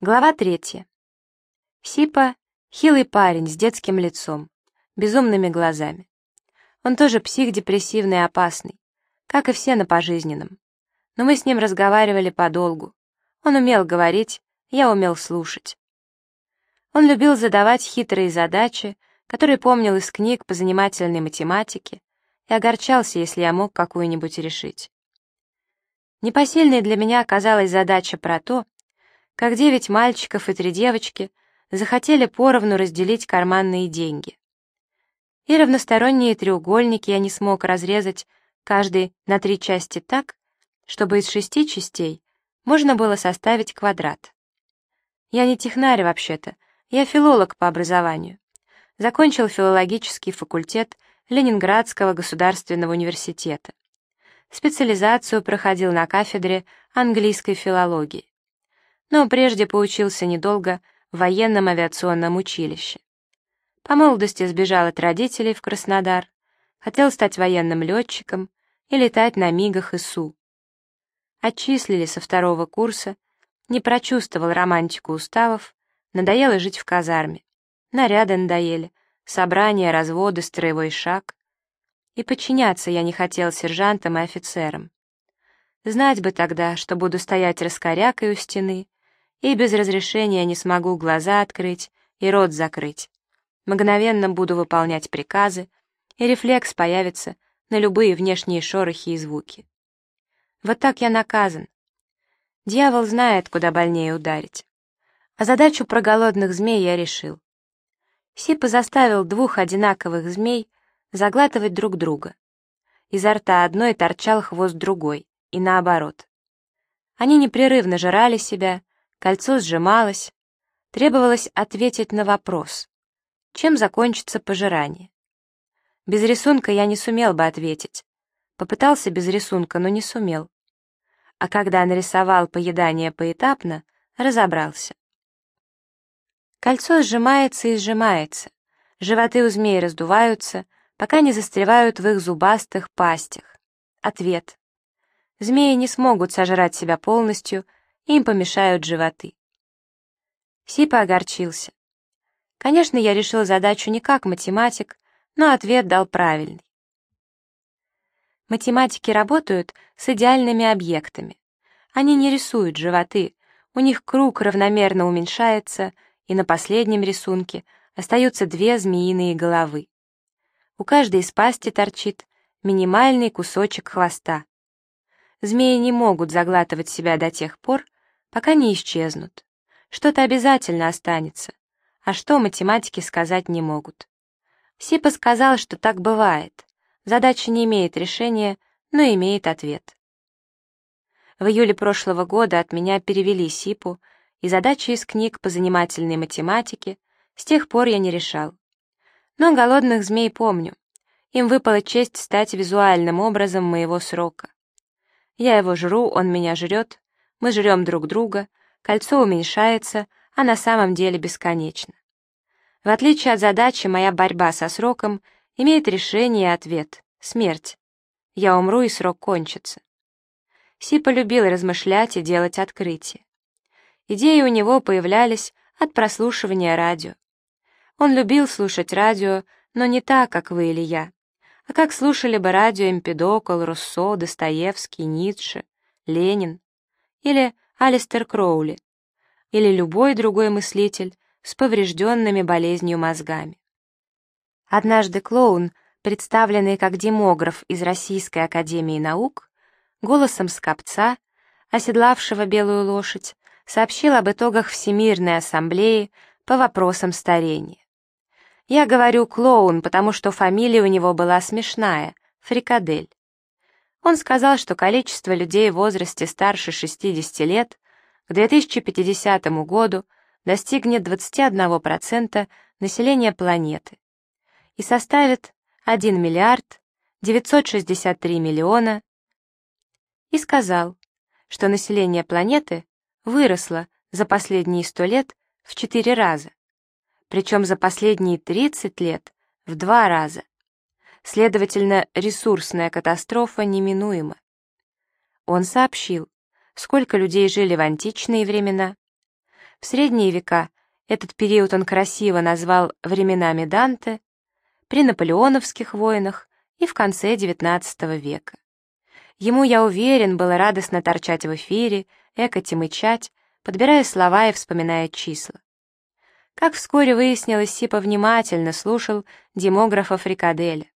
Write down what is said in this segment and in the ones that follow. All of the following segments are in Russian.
Глава третья. Сипа — хилый парень с детским лицом, безумными глазами. Он тоже псих депрессивный и опасный, как и все на пожизненном. Но мы с ним разговаривали подолгу. Он умел говорить, я умел слушать. Он любил задавать хитрые задачи, которые помнил из книг по занимательной математике, и огорчался, если я мог какую-нибудь решить. Непосильной для меня оказалась задача про то, как девять мальчиков и три девочки захотели поровну разделить карманные деньги. И равносторонние треугольники я не смог разрезать каждый на три части так, чтобы из шести частей можно было составить квадрат. Я не технарь вообще-то, я филолог по образованию. Закончил филологический факультет Ленинградского государственного университета специализацию проходил на кафедре английской филологии. Но прежде поучился недолго в военном авиационном училище. По молодости сбежал от родителей в Краснодар, хотел стать военным летчиком и летать на мигах и Су. Отчислили со второго курса, не прочувствовал романтику уставов, надоело жить в казарме. Наряды надоели, собрания, разводы, строевой шаг. И подчиняться я не хотел сержантам и офицерам. Знать бы тогда, что буду стоять раскорякой у стены, и без разрешения не смогу глаза открыть и рот закрыть. Мгновенно буду выполнять приказы, и рефлекс появится на любые внешние шорохи и звуки. Вот так я наказан. Дьявол знает, куда больнее ударить. А задачу про голодных змей я решил. Сипа заставил двух одинаковых змей заглатывать друг друга. Изо рта одной торчал хвост другой, и наоборот. Они непрерывно жрали себя, кольцо сжималось, требовалось ответить на вопрос, чем закончится пожирание. Без рисунка я не сумел бы ответить. Попытался без рисунка, но не сумел. А когда нарисовал поедание поэтапно, разобрался. Кольцо сжимается и сжимается, животы у змей раздуваются, пока не застревают в их зубастых пастях. Ответ. Змеи не смогут сожрать себя полностью, им помешают животы. Сипа огорчился. Конечно, я решил задачу не как математик, но ответ дал правильный. Математики работают с идеальными объектами. Они не рисуют животы, у них круг равномерно уменьшается, и на последнем рисунке остаются две змеиные головы. У каждой из пасти торчит минимальный кусочек хвоста. Змеи не могут заглатывать себя до тех пор, пока не исчезнут. Что-то обязательно останется, а что математики сказать не могут. Сипа сказал, что так бывает. Задача не имеет решения, но имеет ответ. В июле прошлого года от меня перевели Сипу, и задачи из книг по занимательной математике с тех пор я не решал. Но голодных змей помню. Им выпала честь стать визуальным образом моего срока. Я его жру, он меня жрет, мы жрем друг друга, кольцо уменьшается, а на самом деле бесконечно. В отличие от задачи, моя борьба со сроком имеет решение и ответ — смерть. Я умру, и срок кончится. Си полюбил размышлять и делать открытия. Идеи у него появлялись от прослушивания радио. Он любил слушать радио, но не так, как вы или я, а как слушали бы радио Эмпидокл, Руссо, Достоевский, Ницше, Ленин или Алистер Кроули, или любой другой мыслитель с поврежденными болезнью мозгами. Однажды клоун, представленный как демограф из Российской академии наук, голосом скопца, оседлавшего белую лошадь, сообщил об итогах Всемирной ассамблеи по вопросам старения. Я говорю клоун, потому что фамилия у него была смешная — Фрикадель. Он сказал, что количество людей в возрасте старше 60 лет к 2050 году достигнет 21% населения планеты и составит 1 миллиард 963 миллиона и сказал, что население планеты выросло за последние 100 лет в 4 раза причем за последние 30 лет в два раза. Следовательно, ресурсная катастрофа неминуема. Он сообщил, сколько людей жили в античные времена, В средние века этот период он красиво назвал временами Данте, при наполеоновских войнах и в конце XIX века. Ему, я уверен, было радостно торчать в эфире, экать и мычать, подбирая слова и вспоминая числа. Как вскоре выяснилось, Сипа внимательно слушал демографа Фрикаделя.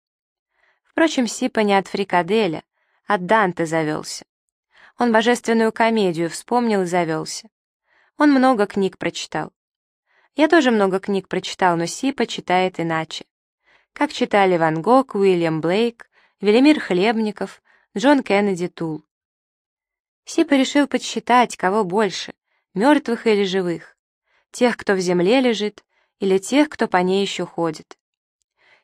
Впрочем, Сипа не от Фрикаделя, от Данте завелся. Он божественную комедию вспомнил и завелся. Он много книг прочитал. Я тоже много книг прочитал, но Сипа читает иначе. Как читали Ван Гог, Уильям Блейк, Велимир Хлебников, Джон Кеннеди Тул. Сипа решил подсчитать, кого больше, мертвых или живых, тех, кто в земле лежит, или тех, кто по ней еще ходит.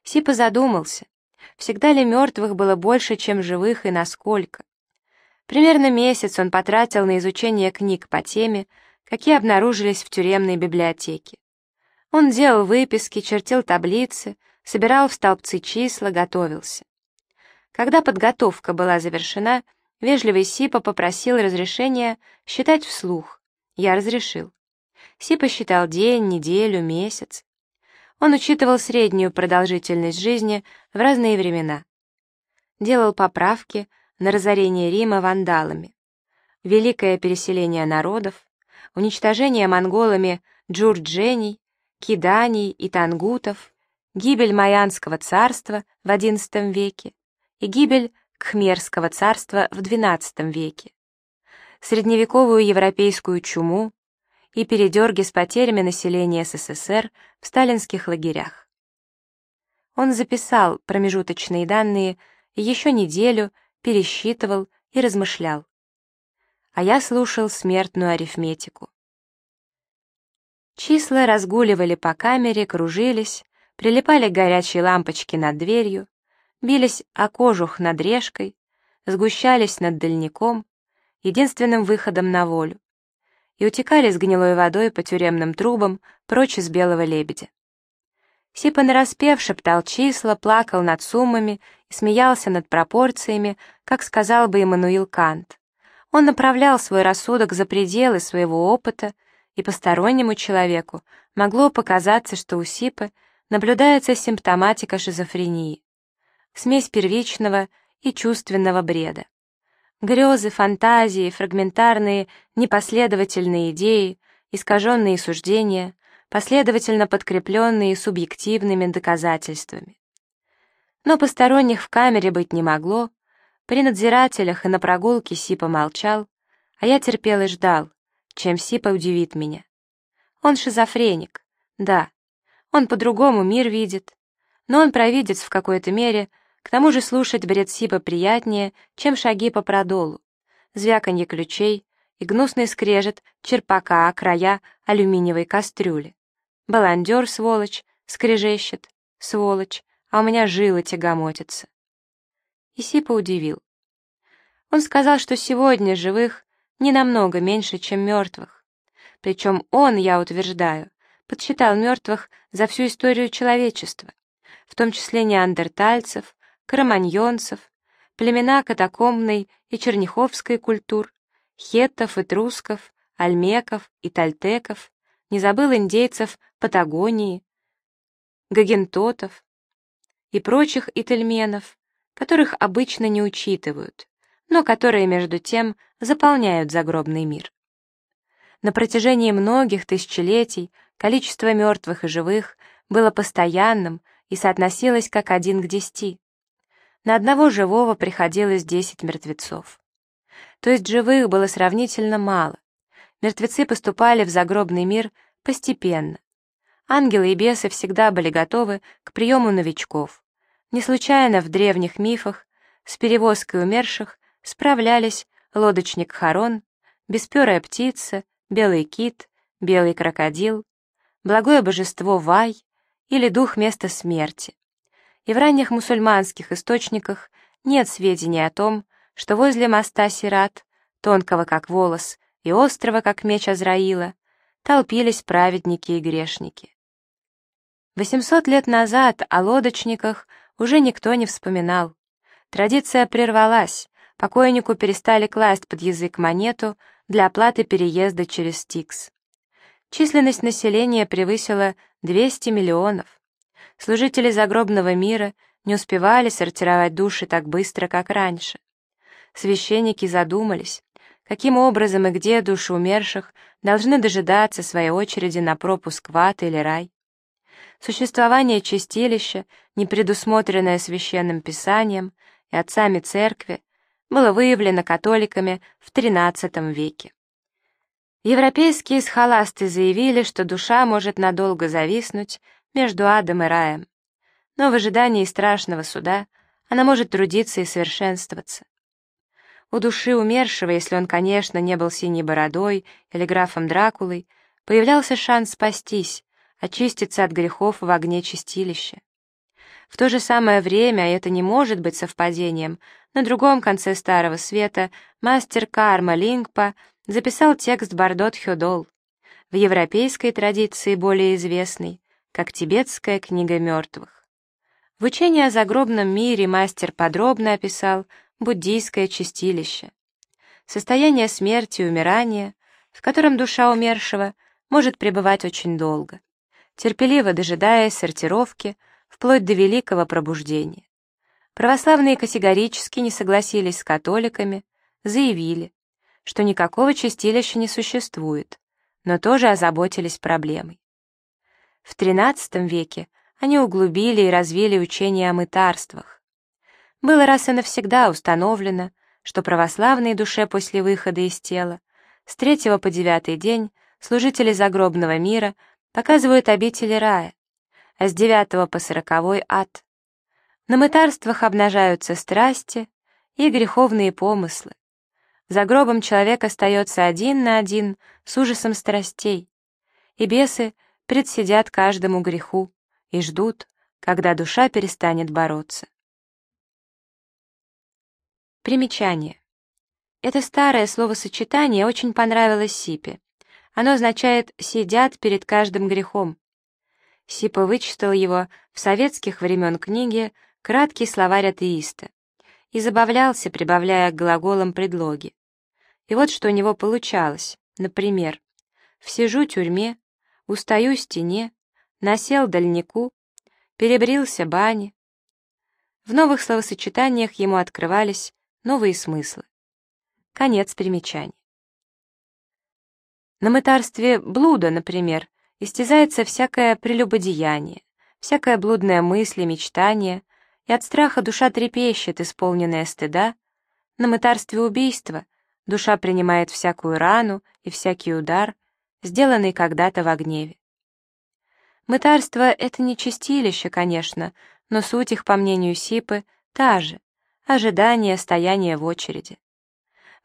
Сипа задумался, всегда ли мертвых было больше, чем живых и насколько. Примерно месяц он потратил на изучение книг по теме, какие обнаружились в тюремной библиотеке. Он делал выписки, чертил таблицы, собирал в столбцы числа, готовился. Когда подготовка была завершена, вежливый Сипа попросил разрешения считать вслух. Я разрешил. Сипа считал день, неделю, месяц. Он учитывал среднюю продолжительность жизни в разные времена. Делал поправки на разорение Рима вандалами, великое переселение народов, уничтожение монголами джурджений, киданий и тангутов, гибель Майянского царства в XI веке и гибель Кхмерского царства в XII веке, средневековую европейскую чуму и передерги с потерями населения СССР в сталинских лагерях. Он записал промежуточные данные еще неделю пересчитывал и размышлял. А я слушал смертную арифметику. Числа разгуливали по камере, кружились, прилипали горячие лампочки над дверью, бились о кожух над решкой, сгущались над дальником, единственным выходом на волю, и утекали с гнилой водой по тюремным трубам прочь из белого лебедя. Сипа нараспев шептал числа, плакал над суммами и смеялся над пропорциями, как сказал бы Иммануил Кант. Он направлял свой рассудок за пределы своего опыта, и постороннему человеку могло показаться, что у Сипы наблюдается симптоматика шизофрении, смесь первичного и чувственного бреда. Грезы, фантазии, фрагментарные, непоследовательные идеи, искаженные суждения, последовательно подкрепленные субъективными доказательствами. Но посторонних в камере быть не могло, при надзирателях и на прогулке Сипа молчал, а я терпел и ждал, чем Сипа удивит меня. Он шизофреник, да, он по-другому мир видит, но он провидец в какой-то мере, к тому же слушать бред Сипа приятнее, чем шаги по продолу, звяканье ключей и гнусный скрежет черпака о края алюминиевой кастрюли. Баландер, сволочь, скрежещет, сволочь, а у меня жилы тягомотятся. И Сипа удивил. Он сказал, что сегодня живых не намного меньше, чем мертвых. Причем он, я утверждаю, подсчитал мертвых за всю историю человечества, в том числе неандертальцев, кроманьонцев, племена катакомбной и черняховской культур, хеттов и трусков, альмеков и тальтеков, не забыл индейцев Патагонии, гагентотов и прочих итальменов, которых обычно не учитывают, но которые, между тем, заполняют загробный мир. На протяжении многих тысячелетий количество мертвых и живых было постоянным и соотносилось как один к десяти. На одного живого приходилось десять мертвецов. То есть живых было сравнительно мало. Мертвецы поступали в загробный мир постепенно. Ангелы и бесы всегда были готовы к приему новичков. Не случайно в древних мифах с перевозкой умерших справлялись лодочник Харон, бесперая птица, белый кит, белый крокодил, благое божество Вай или дух места смерти и в ранних мусульманских источниках нет сведений о том, что возле моста Сират, тонкого как волос и острого как меч Азраила, толпились праведники и грешники. 800 лет назад о лодочниках уже никто не вспоминал. Традиция прервалась, покойнику перестали класть под язык монету для оплаты переезда через Стикс. Численность населения превысила 200 миллионов. Служители загробного мира не успевали сортировать души так быстро, как раньше. Священники задумались, каким образом и где души умерших должны дожидаться своей очереди на пропуск в ад или рай. Существование чистилища, не предусмотренное священным писанием и отцами церкви, было выявлено католиками в XIII веке. Европейские схоласты заявили, что душа может надолго зависнуть между адом и раем, но в ожидании страшного суда она может трудиться и совершенствоваться. У души умершего, если он, конечно, не был синей бородой или графом Дракулой, появлялся шанс спастись, очиститься от грехов в огне чистилища. В то же самое время, это не может быть совпадением, на другом конце Старого Света мастер карма Лингпа записал текст Бардот Хёдол, в европейской традиции более известный, как тибетская книга мертвых. В учении о загробном мире мастер подробно описал буддийское чистилище, состояние смерти и умирания, в котором душа умершего может пребывать очень долго, терпеливо дожидаясь сортировки, вплоть до великого пробуждения. Православные категорически не согласились с католиками, заявили, что никакого чистилища не существует, но тоже озаботились проблемой. В XIII веке они углубили и развили учение о мытарствах. Было раз и навсегда установлено, что православной душе после выхода из тела с третьего по девятый день служители загробного мира показывают обители рая, а с девятого по сороковой — ад. На мытарствах обнажаются страсти и греховные помыслы. За гробом человек остается один на один с ужасом страстей, и бесы предсидят каждому греху и ждут, когда душа перестанет бороться. Примечание. Это старое словосочетание очень понравилось Сипе. Оно означает «сидят перед каждым грехом». Сипа вычитал его в советских времен книге краткий словарь атеиста, и забавлялся, прибавляя к глаголам предлоги. И вот что у него получалось. Например, «всижу тюрьме», «устаю стене», «насел дальнику», «перебрился бане». В новых словосочетаниях ему открывались новые смыслы. Конец примечаний. На мытарстве блуда, например, истязается всякое прелюбодеяние, всякая блудная мысль и мечтание — и от страха душа трепещет, исполненная стыда, на мытарстве убийства душа принимает всякую рану и всякий удар, сделанный когда-то в гневе. Мытарство — это не чистилище, конечно, но суть их, по мнению Сипы, та же — ожидание, стояние в очереди.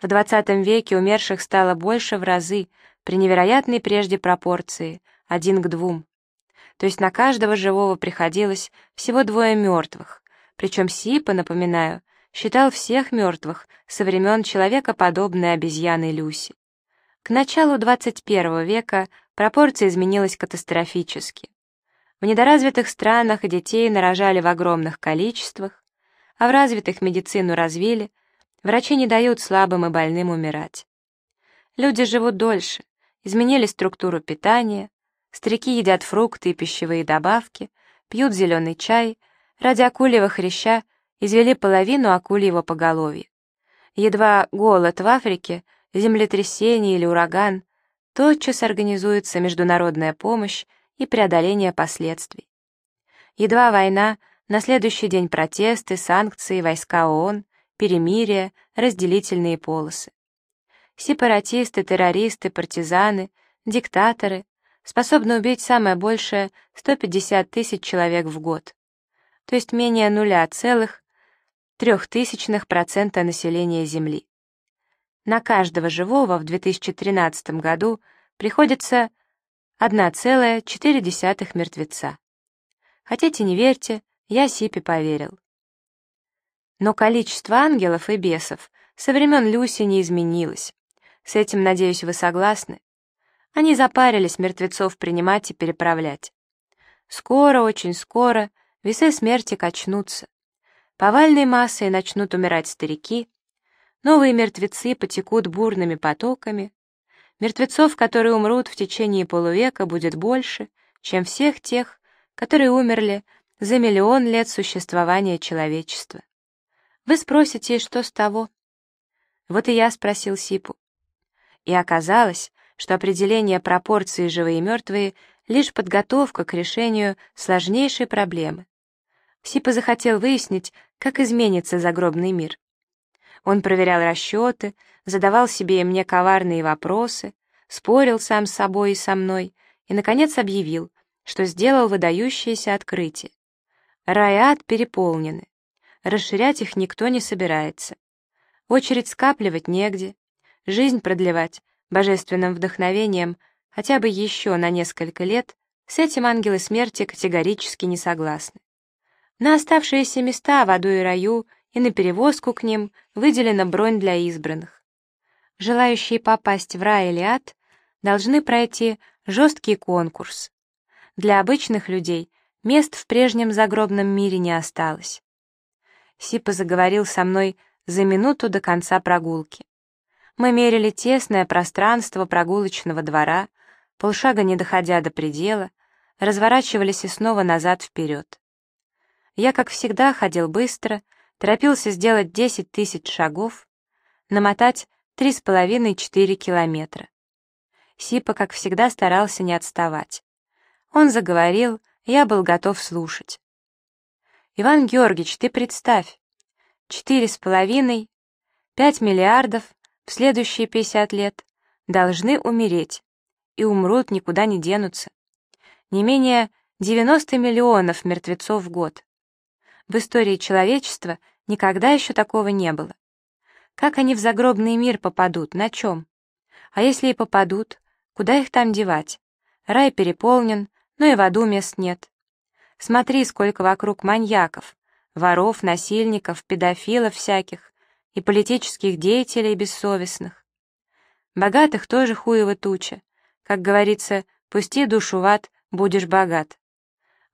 В XX веке умерших стало больше в разы, при невероятной прежде пропорции, один к двум. То есть на каждого живого приходилось всего двое мертвых, причем Сипа, напоминаю, считал всех мертвых со времен человекоподобной обезьяны Люси. К началу 21 века пропорция изменилась катастрофически. В недоразвитых странах детей нарожали в огромных количествах, а в развитых медицину развили, врачи не дают слабым и больным умирать. Люди живут дольше, изменили структуру питания, старики едят фрукты и пищевые добавки, пьют зеленый чай — Ради акульего хряща извели половину акульего поголовья. Едва голод в Африке, землетрясение или ураган, тотчас организуется международная помощь и преодоление последствий. Едва война, на следующий день протесты, санкции, войска ООН, перемирие, разделительные полосы. Сепаратисты, террористы, партизаны, диктаторы способны убить самое большее 150 тысяч человек в год то есть менее нуля целых трех тысячных процента населения Земли. На каждого живого в 2013 году приходится 1,4 мертвеца. Хотите, не верьте, я Сипе поверил. Но количество ангелов и бесов со времен Люси не изменилось. С этим, надеюсь, вы согласны? Они запарились мертвецов принимать и переправлять. Скоро, очень скоро весы смерти качнутся. Повальной массой начнут умирать старики, новые мертвецы потекут бурными потоками, Мертвецов, которые умрут в течение полувека, будет больше, чем всех тех, которые умерли за миллион лет существования человечества. Вы спросите, что с того? Вот и я спросил Сипу. И оказалось, что определение пропорции живые и мертвые — лишь подготовка к решению сложнейшей проблемы. Сипа захотел выяснить, как изменится загробный мир. Он проверял расчеты, задавал себе и мне коварные вопросы, спорил сам с собой и со мной и, наконец, объявил, что сделал выдающееся открытие. Ад переполнены. Расширять их никто не собирается. Очередь скапливать негде, жизнь продлевать божественным вдохновением хотя бы еще на несколько лет, с этим ангелы смерти категорически не согласны. На оставшиеся места в аду и раю и на перевозку к ним выделена бронь для избранных. Желающие попасть в рай или ад должны пройти жесткий конкурс. Для обычных людей мест в прежнем загробном мире не осталось. Сипа заговорил со мной за минуту до конца прогулки. Мы мерили тесное пространство прогулочного двора, полшага не доходя до предела, разворачивались и снова назад-вперед. Я, как всегда, ходил быстро, торопился сделать 10 тысяч шагов, намотать 3,5-4 километра. Сипа, как всегда, старался не отставать. Он заговорил, я был готов слушать. «Иван Георгиевич, ты представь, четыре с половиной, пять миллиардов в следующие 50 лет должны умереть, и умрут, никуда не денутся. Не менее 90 миллионов мертвецов в год. В истории человечества никогда еще такого не было. Как они в загробный мир попадут, на чем? А если и попадут, куда их там девать? Рай переполнен, но и в аду мест нет. Смотри, сколько вокруг маньяков, воров, насильников, педофилов всяких и политических деятелей бессовестных. Богатых тоже хуево туча. Как говорится, пусти душу в ад, будешь богат.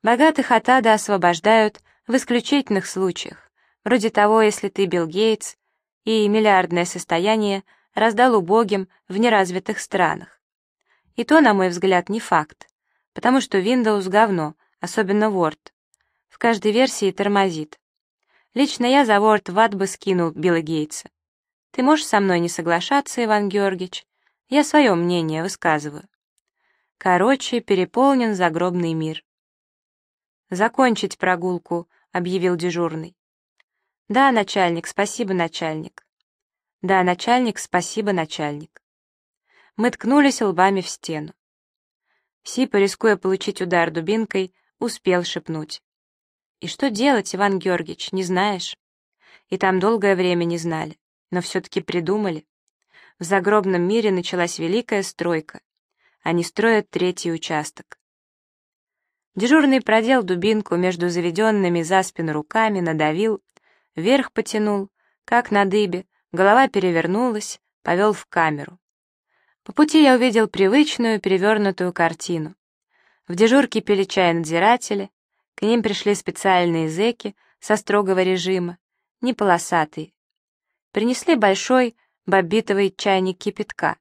Богатых от ада освобождают в исключительных случаях, вроде того, если ты Билл Гейтс и миллиардное состояние раздал убогим в неразвитых странах. И то, на мой взгляд, не факт, потому что Windows говно, особенно Word. В каждой версии тормозит. Лично я за Word в ад бы скинул Билла Гейтса. Ты можешь со мной не соглашаться, Иван Георгиевич? Я свое мнение высказываю. Короче, переполнен загробный мир. «Закончить прогулку», — объявил дежурный. «Да, начальник, спасибо, начальник». «Да, начальник, спасибо, начальник». Мы ткнулись лбами в стену. Сипа, рискуя получить удар дубинкой, успел шепнуть. И что делать, Иван Георгиевич, не знаешь? И там долгое время не знали, но все-таки придумали. В загробном мире началась великая стройка. Они строят третий участок. Дежурный продел дубинку между заведенными за спину руками, надавил, вверх потянул, как на дыбе, голова перевернулась, повел в камеру. По пути я увидел привычную перевернутую картину. В дежурке пили чай надзиратели, к ним пришли специальные зэки со строгого режима, не полосатые. Принесли большой бобитовый чайник кипятка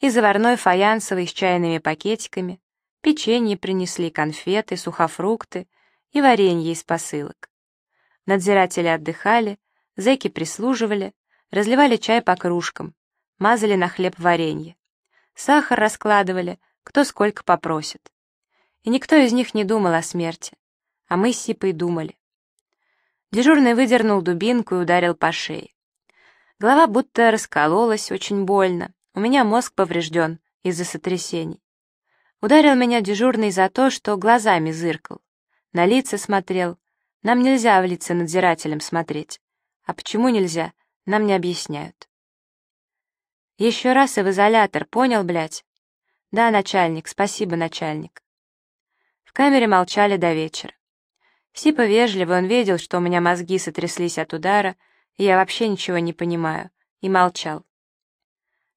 и заварной фаянсовый с чайными пакетиками, печенье принесли, конфеты, сухофрукты и варенье из посылок. Надзиратели отдыхали, зэки прислуживали, разливали чай по кружкам, мазали на хлеб варенье. Сахар раскладывали, кто сколько попросит. И никто из них не думал о смерти а мы с Сипой думали. Дежурный выдернул дубинку и ударил по шее. Голова будто раскололась, очень больно. У меня мозг поврежден из-за сотрясений. Ударил меня дежурный за то, что глазами зыркал. На лица смотрел. Нам нельзя в лица надзирателям смотреть. А почему нельзя, нам не объясняют. Еще раз и в изолятор, понял, блядь? Да, начальник, спасибо, начальник. В камере молчали до вечера. Сипа вежливый, он видел, что у меня мозги сотряслись от удара, и я вообще ничего не понимаю, и молчал.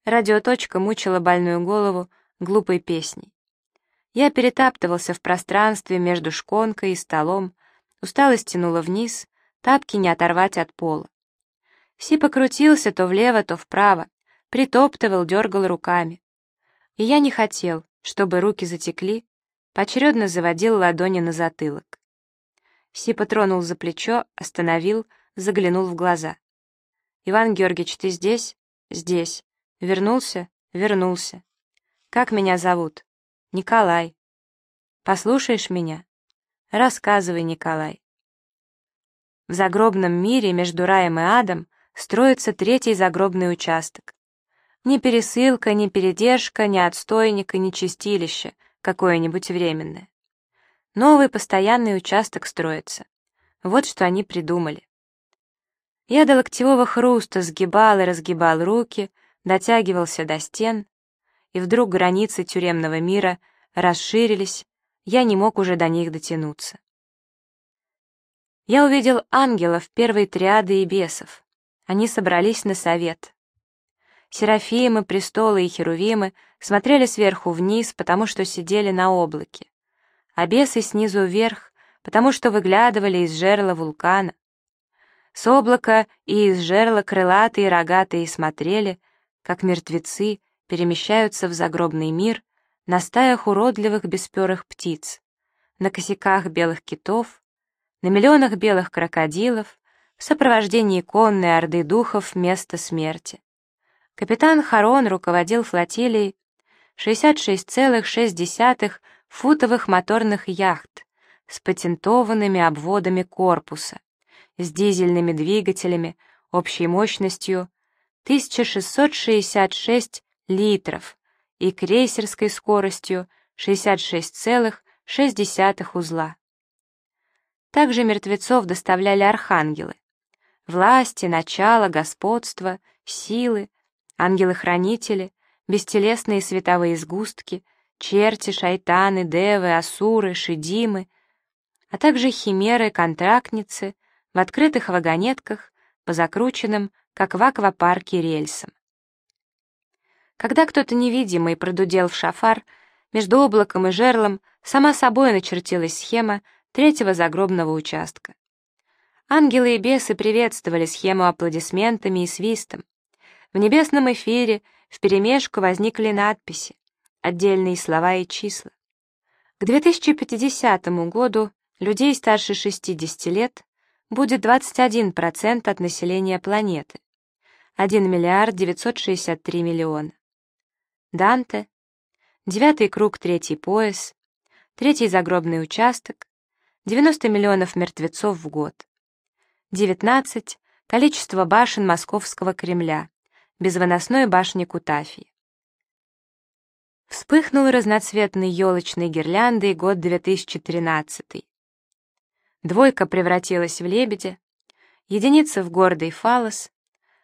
Радиоточка мучила больную голову глупой песней. Я перетаптывался в пространстве между шконкой и столом, усталость тянула вниз, тапки не оторвать от пола. Сипа крутился то влево, то вправо, притоптывал, дергал руками. И я не хотел, чтобы руки затекли, поочередно заводил ладони на затылок. Сипа тронул за плечо, остановил, заглянул в глаза. «Иван Георгиевич, ты здесь?» «Здесь. Вернулся?» «Вернулся. Как меня зовут?» «Николай». «Послушаешь меня?» «Рассказывай, Николай». В загробном мире между раем и адом строится третий загробный участок. Ни пересылка, ни передержка, ни отстойник и ни чистилище какое-нибудь временное. Новый постоянный участок строится. Вот что они придумали. Я до локтевого хруста сгибал и разгибал руки, дотягивался до стен, и вдруг границы тюремного мира расширились, я не мог уже до них дотянуться. Я увидел ангелов первой триады и бесов. Они собрались на совет. Серафимы, престолы и херувимы смотрели сверху вниз, потому что сидели на облаке, а бесы снизу вверх, потому что выглядывали из жерла вулкана. С облака и из жерла крылатые рогатые смотрели, как мертвецы перемещаются в загробный мир на стаях уродливых бесперых птиц, на косяках белых китов, на миллионах белых крокодилов, в сопровождении конной орды духов места смерти. Капитан Харон руководил флотилией 66,6 футовых моторных яхт с патентованными обводами корпуса, с дизельными двигателями общей мощностью 1666 литров и крейсерской скоростью 66,6 узла. Также мертвецов доставляли архангелы. Власти, начало, господство, силы, ангелы-хранители, бестелесные световые сгустки, черти, шайтаны, девы, асуры, шидимы, а также химеры, контрактницы в открытых вагонетках по закрученным, как в аквапарке, рельсам. Когда кто-то невидимый продудел в шафар, между облаком и жерлом сама собой начертилась схема третьего загробного участка. Ангелы и бесы приветствовали схему аплодисментами и свистом. В небесном эфире вперемешку возникли надписи, отдельные слова и числа. К 2050 году людей старше 60 лет будет 21% от населения планеты, 1 миллиард 963 миллиона. Данте, девятый круг, третий пояс, третий загробный участок, 90 миллионов мертвецов в год. 19 — количество башен Московского Кремля, без выносной башни Кутафии. Вспыхнул разноцветной елочной гирляндой год 2013. Двойка превратилась в лебедя, единица в гордый фалос,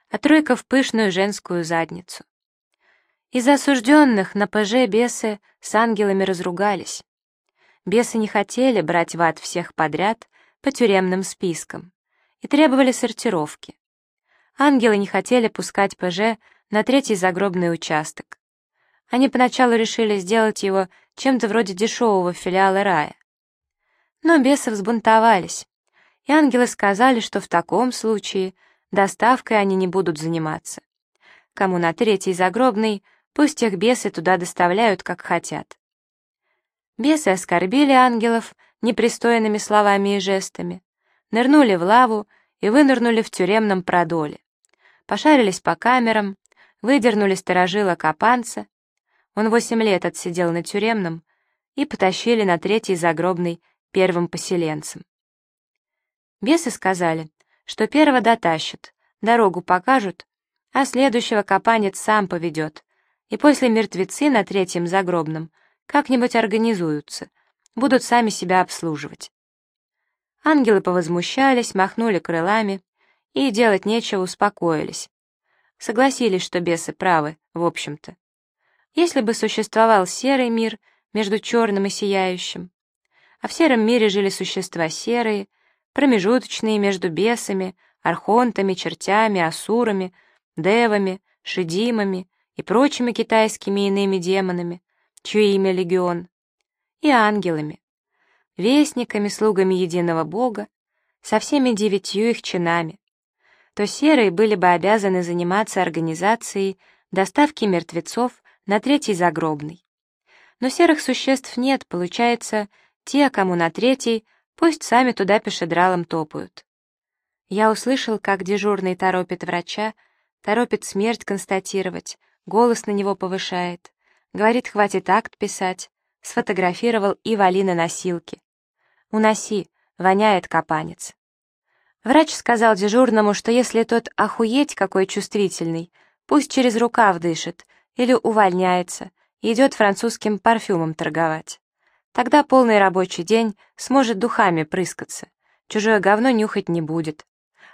а тройка в пышную женскую задницу. Из осужденных на ПЖ бесы с ангелами разругались. Бесы не хотели брать в ад всех подряд по тюремным спискам и требовали сортировки. Ангелы не хотели пускать ПЖ на третий загробный участок. Они поначалу решили сделать его чем-то вроде дешевого филиала рая. Но бесы взбунтовались, и ангелы сказали, что в таком случае доставкой они не будут заниматься. Кому на третий загробный, пусть их бесы туда доставляют, как хотят. Бесы оскорбили ангелов непристойными словами и жестами, нырнули в лаву и вынырнули в тюремном продоле, пошарились по камерам, выдернули сторожила Капанца, он восемь лет отсидел на тюремном, и потащили на третий загробный первым поселенцем. Бесы сказали, что первого дотащат, дорогу покажут, а следующего копанец сам поведет, и после мертвецы на третьем загробном как-нибудь организуются, будут сами себя обслуживать. Ангелы повозмущались, махнули крылами и делать нечего успокоились. Согласились, что бесы правы, в общем-то. Если бы существовал серый мир между черным и сияющим, а в сером мире жили существа серые, промежуточные между бесами, архонтами, чертями, асурами, девами, шидимами и прочими китайскими иными демонами, чье имя легион, и ангелами, вестниками, слугами единого Бога, со всеми девятью их чинами, то серые были бы обязаны заниматься организацией доставки мертвецов на третий — загробный. Но серых существ нет, получается, те, кому на третий, пусть сами туда пешедралом топают. Я услышал, как дежурный торопит врача, торопит смерть констатировать, голос на него повышает, говорит, хватит акт писать, сфотографировал и вали на носилки. «Уноси, воняет капанец». Врач сказал дежурному, что если тот охуеть какой чувствительный, пусть через рукав дышит или увольняется, идет французским парфюмом торговать. Тогда полный рабочий день сможет духами прыскаться, чужое говно нюхать не будет.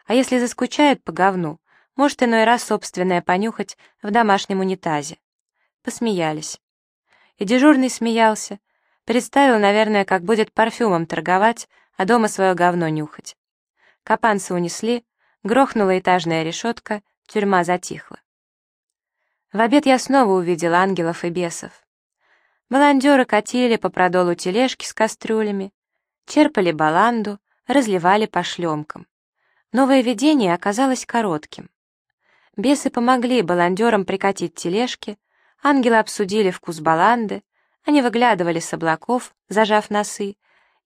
А если заскучает по говну, может иной раз собственное понюхать в домашнем унитазе. Посмеялись. И дежурный смеялся. Представил, наверное, как будет парфюмом торговать, а дома свое говно нюхать. Капанца унесли, грохнула этажная решетка, тюрьма затихла. В обед я снова увидел ангелов и бесов. Баландеры катили по продолу тележки с кастрюлями, черпали баланду, разливали по шлемкам. Новое видение оказалось коротким. Бесы помогли баландерам прикатить тележки, ангелы обсудили вкус баланды, они выглядывали с облаков, зажав носы,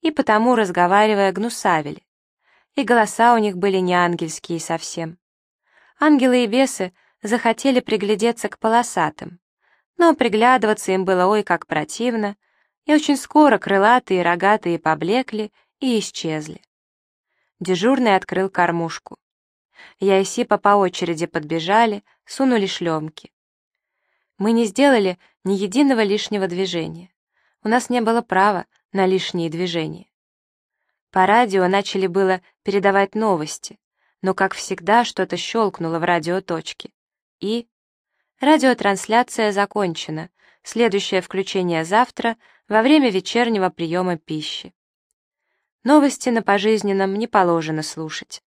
и потому, разговаривая, гнусавили. И голоса у них были не ангельские совсем. Ангелы и бесы захотели приглядеться к полосатым, но приглядываться им было ой как противно, и очень скоро крылатые и рогатые поблекли и исчезли. Дежурный открыл кормушку. Я и Сипа по очереди подбежали, сунули шлемки. Мы не сделали ни единого лишнего движения. У нас не было права на лишние движения. По радио начали было передавать новости, но, как всегда, что-то щелкнуло в радиоточке. И... Радиотрансляция закончена. Следующее включение завтра во время вечернего приема пищи. Новости на пожизненном не положено слушать.